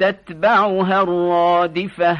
تتبعها الرادفة.